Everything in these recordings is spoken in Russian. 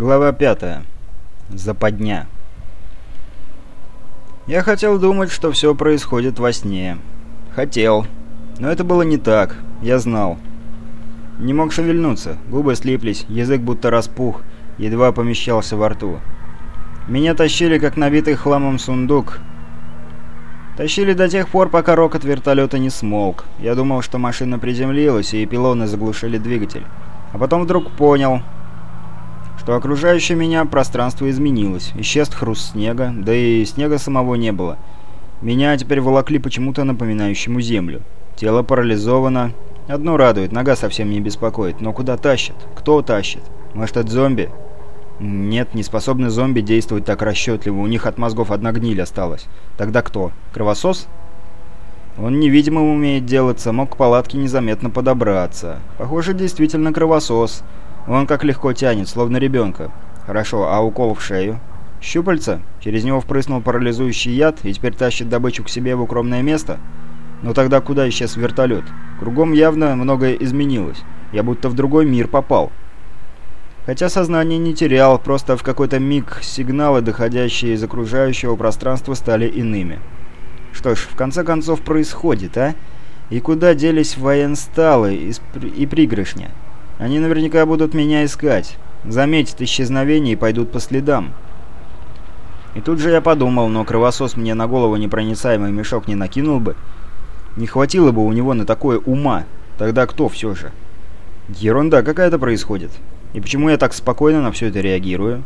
Глава 5. Западня. Я хотел думать, что все происходит во сне. Хотел. Но это было не так. Я знал. Не мог шевельнуться. Губы слиплись, язык будто распух, едва помещался во рту. Меня тащили, как набитый хламом сундук. Тащили до тех пор, пока рокот вертолета не смолк. Я думал, что машина приземлилась, и пилоны заглушили двигатель. А потом вдруг понял, что окружающее меня пространство изменилось. Исчез хруст снега, да и снега самого не было. Меня теперь волокли почему-то напоминающему землю. Тело парализовано. Одно радует, нога совсем не беспокоит. Но куда тащит? Кто тащит? Может, это зомби? Нет, не способны зомби действовать так расчетливо. У них от мозгов одна гниль осталась. Тогда кто? Кровосос? Он невидимо умеет делаться, мог к палатке незаметно подобраться. Похоже, действительно кровосос. Он как легко тянет, словно ребенка. Хорошо, а укол в шею? Щупальца? Через него впрыснул парализующий яд и теперь тащит добычу к себе в укромное место? Но тогда куда исчез вертолет? Кругом явно многое изменилось. Я будто в другой мир попал. Хотя сознание не терял, просто в какой-то миг сигналы, доходящие из окружающего пространства, стали иными. Что ж, в конце концов происходит, а? И куда делись военсталы и пригрышня? Они наверняка будут меня искать, заметят исчезновение и пойдут по следам. И тут же я подумал, но кровосос мне на голову непроницаемый мешок не накинул бы. Не хватило бы у него на такое ума. Тогда кто все же? Ерунда какая-то происходит. И почему я так спокойно на все это реагирую?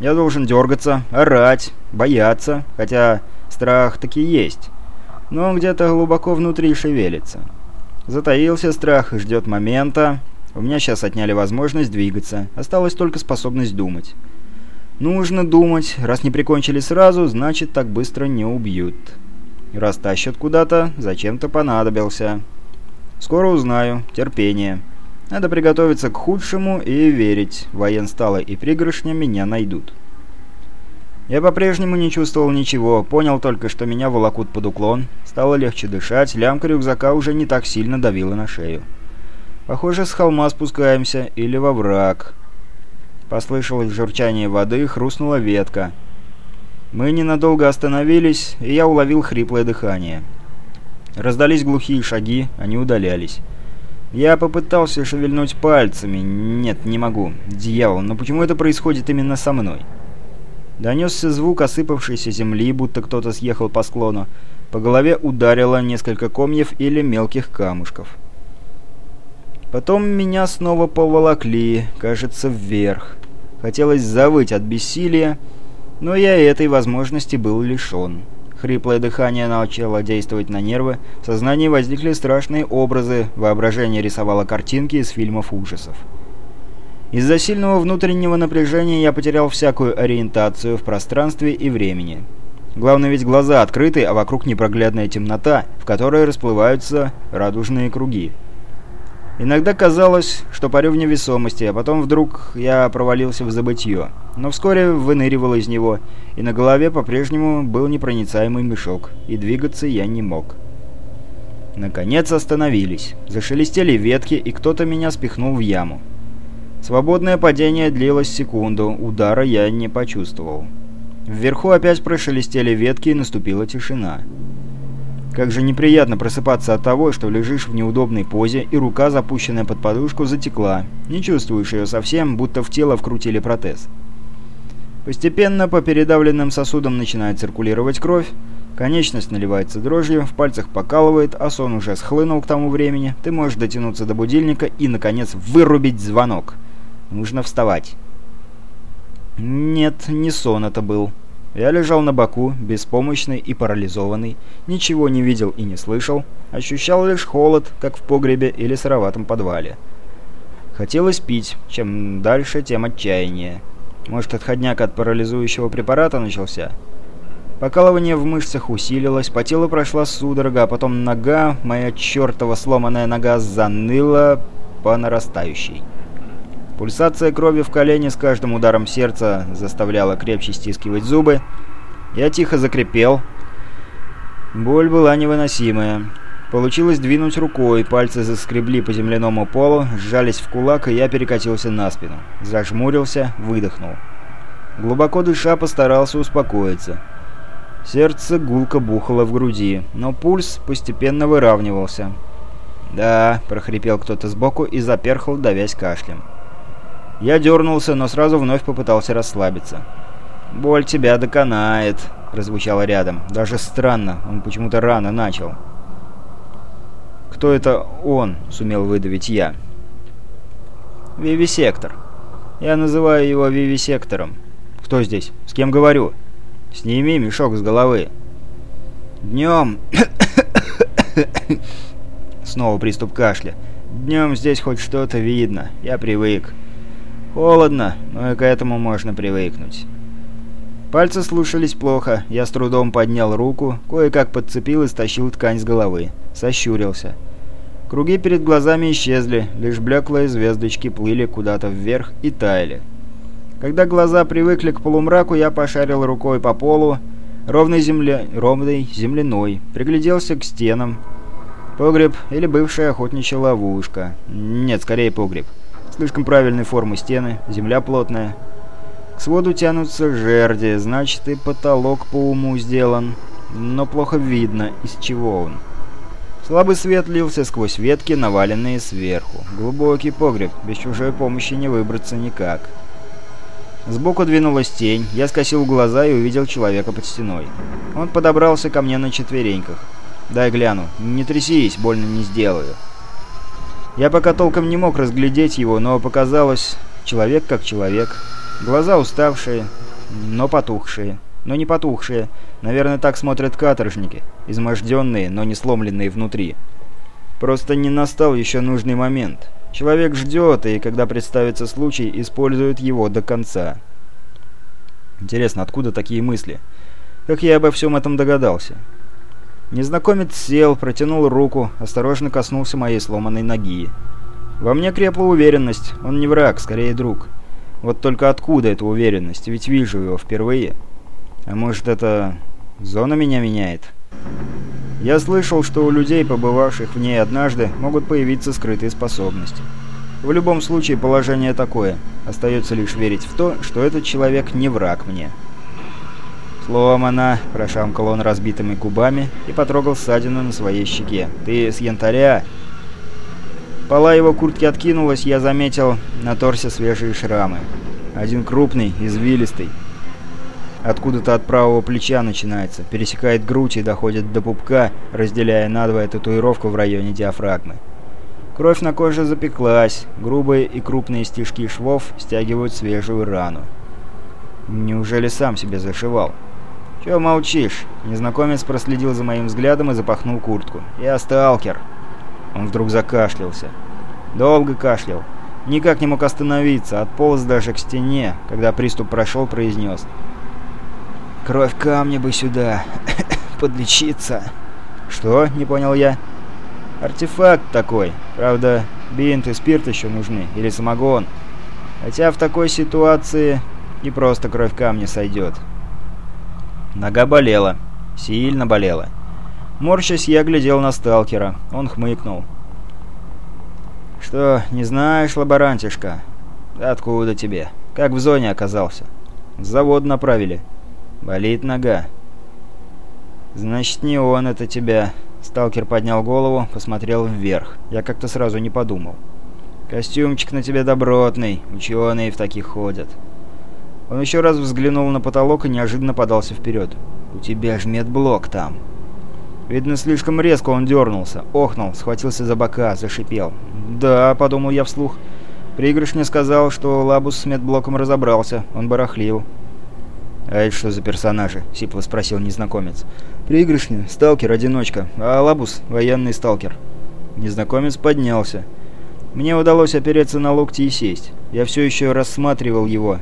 Я должен дергаться, орать, бояться, хотя страх таки есть. Но он где-то глубоко внутри шевелится. Затаился страх и ждет момента, у меня сейчас отняли возможность двигаться, осталась только способность думать. Нужно думать, раз не прикончили сразу, значит так быстро не убьют. Раз тащат куда-то, зачем-то понадобился. Скоро узнаю, терпение. Надо приготовиться к худшему и верить, военсталы и пригоршня меня найдут. Я по-прежнему не чувствовал ничего, понял только, что меня волокут под уклон, стало легче дышать, лямка рюкзака уже не так сильно давила на шею. Похоже, с холма спускаемся или во враг. Послышалось журчание воды, хрустнула ветка. Мы ненадолго остановились, и я уловил хриплое дыхание. Раздались глухие шаги, они удалялись. Я попытался шевельнуть пальцами. Нет, не могу. Дьявол, но почему это происходит именно со мной? Донесся звук осыпавшейся земли, будто кто-то съехал по склону. По голове ударило несколько комьев или мелких камушков. Потом меня снова поволокли, кажется, вверх. Хотелось завыть от бессилия, но я этой возможности был лишен. Хриплое дыхание начало действовать на нервы, в сознании возникли страшные образы, воображение рисовало картинки из фильмов ужасов. Из-за сильного внутреннего напряжения я потерял всякую ориентацию в пространстве и времени. Главное ведь глаза открыты, а вокруг непроглядная темнота, в которой расплываются радужные круги. Иногда казалось, что парю в невесомости, а потом вдруг я провалился в забытье. Но вскоре выныривал из него, и на голове по-прежнему был непроницаемый мешок, и двигаться я не мог. Наконец остановились. Зашелестели ветки, и кто-то меня спихнул в яму. Свободное падение длилось секунду, удара я не почувствовал. Вверху опять прошелестели ветки, и наступила тишина. Как же неприятно просыпаться от того, что лежишь в неудобной позе, и рука, запущенная под подушку, затекла. Не чувствуешь ее совсем, будто в тело вкрутили протез. Постепенно по передавленным сосудам начинает циркулировать кровь, конечность наливается дрожью, в пальцах покалывает, а сон уже схлынул к тому времени. Ты можешь дотянуться до будильника и, наконец, вырубить звонок. Нужно вставать. Нет, не сон это был. Я лежал на боку, беспомощный и парализованный, ничего не видел и не слышал, ощущал лишь холод, как в погребе или сыроватом подвале. Хотелось пить, чем дальше, тем отчаяние. Может, отходняк от парализующего препарата начался? Покалывание в мышцах усилилось, по телу прошла судорога, а потом нога, моя чертова сломанная нога, заныла по нарастающей. Пульсация крови в колене с каждым ударом сердца заставляла крепче стискивать зубы. Я тихо закрепел. Боль была невыносимая. Получилось двинуть рукой, пальцы заскребли по земляному полу, сжались в кулак, и я перекатился на спину. Зажмурился, выдохнул. Глубоко дыша постарался успокоиться. Сердце гулко бухало в груди, но пульс постепенно выравнивался. «Да», — прохрипел кто-то сбоку и заперхал, давясь кашлем. Я дернулся, но сразу вновь попытался расслабиться. «Боль тебя доконает», — прозвучало рядом. Даже странно, он почему-то рано начал. «Кто это он?» — сумел выдавить я. «Вивисектор. Я называю его Вивисектором. Кто здесь? С кем говорю?» «Сними мешок с головы». «Днем...» Снова приступ кашля. «Днем здесь хоть что-то видно. Я привык. Холодно, но и к этому можно привыкнуть». Пальцы слушались плохо. Я с трудом поднял руку, кое-как подцепил и стащил ткань с головы. Сощурился. Круги перед глазами исчезли, лишь блеклые звездочки плыли куда-то вверх и таяли. Когда глаза привыкли к полумраку, я пошарил рукой по полу, ровной земле... ровной земляной, пригляделся к стенам. Погреб или бывшая охотничья ловушка. Нет, скорее погреб. Слишком правильной формы стены, земля плотная. К своду тянутся жерди, значит и потолок по уму сделан. Но плохо видно, из чего он. Слабый свет лился сквозь ветки, наваленные сверху. Глубокий погреб, без чужой помощи не выбраться никак. Сбоку двинулась тень, я скосил глаза и увидел человека под стеной. Он подобрался ко мне на четвереньках. «Дай гляну. Не трясись, больно не сделаю». Я пока толком не мог разглядеть его, но показалось, человек как человек. Глаза уставшие, но потухшие. Но не потухшие. Наверное, так смотрят каторжники. Изможденные, но не сломленные внутри. Просто не настал еще нужный момент. Человек ждет, и когда представится случай, использует его до конца. Интересно, откуда такие мысли? Как я обо всем этом догадался? Незнакомец сел, протянул руку, осторожно коснулся моей сломанной ноги. Во мне крепла уверенность, он не враг, скорее друг. Вот только откуда эта уверенность? Ведь вижу его впервые. А может, это... зона меня меняет? Я слышал, что у людей, побывавших в ней однажды, могут появиться скрытые способности. В любом случае, положение такое. Остается лишь верить в то, что этот человек не враг мне. «Сломана!» – прошамкал он разбитыми губами и потрогал ссадину на своей щеке. «Ты с янтаря?» Пола его куртки откинулась, я заметил на торсе свежие шрамы. Один крупный, извилистый. Откуда-то от правого плеча начинается, пересекает грудь и доходит до пупка, разделяя надвое татуировку в районе диафрагмы. Кровь на коже запеклась, грубые и крупные стежки швов стягивают свежую рану. Неужели сам себе зашивал? «Чё молчишь?» Незнакомец проследил за моим взглядом и запахнул куртку. «Я сталкер». Он вдруг закашлялся. Долго кашлял. Никак не мог остановиться, отполз даже к стене, когда приступ прошел, произнес. «Кровь камня бы сюда, подлечиться». «Что?» — не понял я. «Артефакт такой. Правда, бинт и спирт еще нужны, или самогон. Хотя в такой ситуации и просто кровь камня сойдет». Нога болела. Сильно болела. Морщась, я глядел на сталкера. Он хмыкнул. «Что, не знаешь, лаборантишка?» «Откуда тебе? Как в зоне оказался?» «С завода направили». «Болит нога». «Значит, не он это тебя». Сталкер поднял голову, посмотрел вверх. Я как-то сразу не подумал. «Костюмчик на тебе добротный. Ученые в таких ходят». Он еще раз взглянул на потолок и неожиданно подался вперед. «У тебя ж медблок там». Видно, слишком резко он дернулся, охнул, схватился за бока, зашипел. «Да», — подумал я вслух. Пригоршня сказал, что Лабус с медблоком разобрался, он барахлил. «А это что за персонажи?» — сипло спросил незнакомец. «Пригоршня, сталкер-одиночка, а Лабус — военный сталкер». Незнакомец поднялся. Мне удалось опереться на локти и сесть. Я все еще рассматривал его,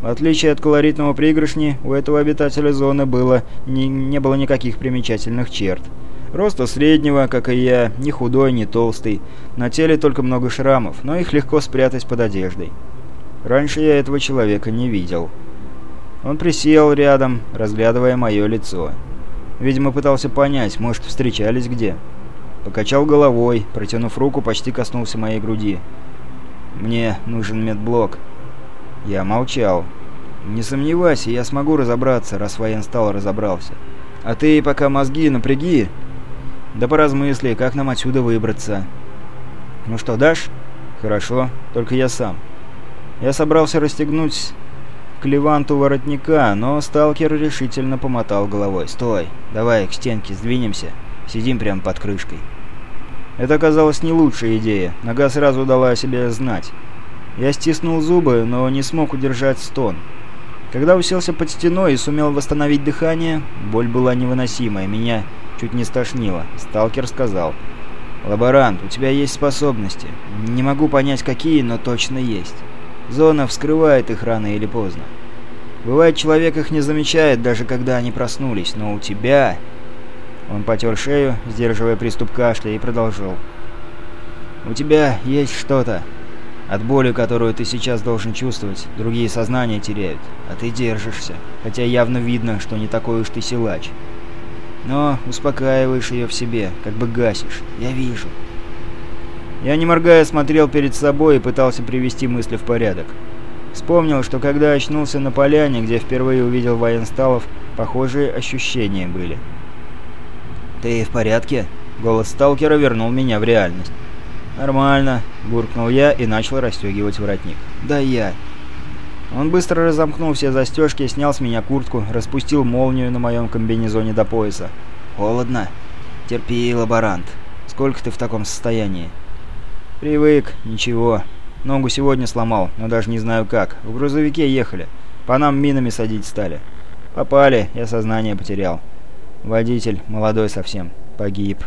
в отличие от колоритного пригоршни, у этого обитателя зоны было ни, не было никаких примечательных черт. Роста среднего, как и я, ни худой, ни толстый. На теле только много шрамов, но их легко спрятать под одеждой. Раньше я этого человека не видел. Он присел рядом, разглядывая мое лицо. Видимо, пытался понять, может, встречались где. Покачал головой, протянув руку, почти коснулся моей груди. «Мне нужен медблок». Я молчал. «Не сомневайся, я смогу разобраться, раз военстал разобрался. А ты пока мозги напряги, да поразмысли, как нам отсюда выбраться». «Ну что, дашь?» «Хорошо, только я сам». Я собрался расстегнуть клеванту воротника, но сталкер решительно помотал головой. «Стой! Давай к стенке сдвинемся. Сидим прямо под крышкой». Это оказалась не лучшая идея. Нога сразу дала о себе знать. Я стиснул зубы, но не смог удержать стон. Когда уселся под стеной и сумел восстановить дыхание, боль была невыносимая, меня чуть не стошнило. Сталкер сказал, «Лаборант, у тебя есть способности. Не могу понять, какие, но точно есть. Зона вскрывает их рано или поздно. Бывает, человек их не замечает, даже когда они проснулись, но у тебя...» Он потер шею, сдерживая приступ кашля, и продолжил. «У тебя есть что-то. От боли, которую ты сейчас должен чувствовать, другие сознания теряют, а ты держишься, хотя явно видно, что не такой уж ты силач. Но успокаиваешь ее в себе, как бы гасишь. Я вижу». Я, не моргая, смотрел перед собой и пытался привести мысли в порядок. Вспомнил, что когда очнулся на поляне, где впервые увидел военсталов, похожие ощущения были. «Ты в порядке?» Голос сталкера вернул меня в реальность. «Нормально», — буркнул я и начал расстегивать воротник. «Да я». Он быстро разомкнул все застежки, снял с меня куртку, распустил молнию на моем комбинезоне до пояса. «Холодно?» «Терпи, лаборант. Сколько ты в таком состоянии?» «Привык. Ничего. Ногу сегодня сломал, но даже не знаю как. В грузовике ехали. По нам минами садить стали. Попали, я сознание потерял. Водитель, молодой совсем, погиб.